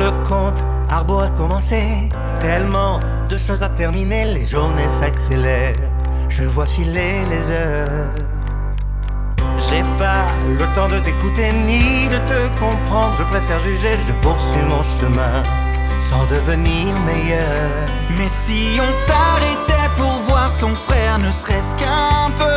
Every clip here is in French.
Le compte Arbo a commencé, tellement de choses à terminer, les journées s'accélèrent. Je vois filer les heures. J'ai pas le temps de t'écouter ni de te comprendre. Je préfère juger, je poursuis mon chemin sans devenir meilleur. Mais si on s'arrêtait pour voir son frère, ne serait-ce qu'un peu,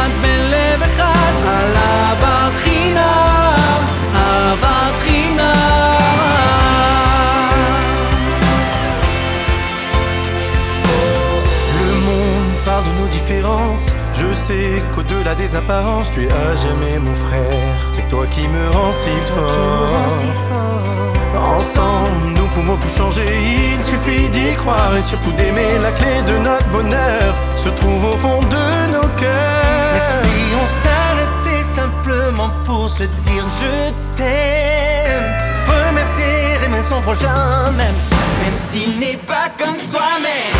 אחד בלב אחד, על אהבת חינם, אהבת חינם. Le monde parle de nos différences. Je sais qu'au-delà des apparences, tu es à jamais mon frère. C'est toi qui me rends si fort. Ensemble, nous pouvons tout changer. Il suffit d'y croire et surtout d'aimer. La clé de notre bonheur se trouve au fond de se dire je t'aime, remercier, aimer son prochain même. même s'il n'est pas comme soi-même.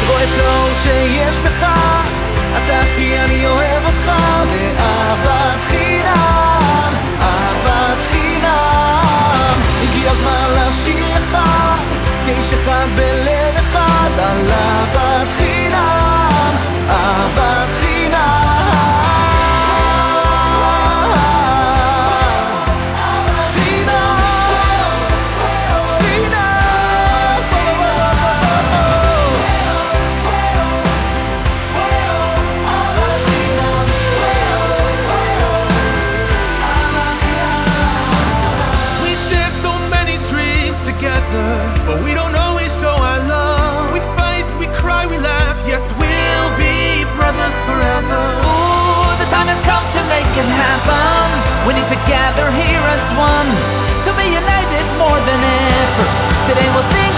It happen. We need to gather here as one to be united more than ever. Today we'll see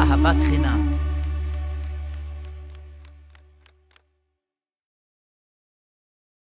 אהבת חינם.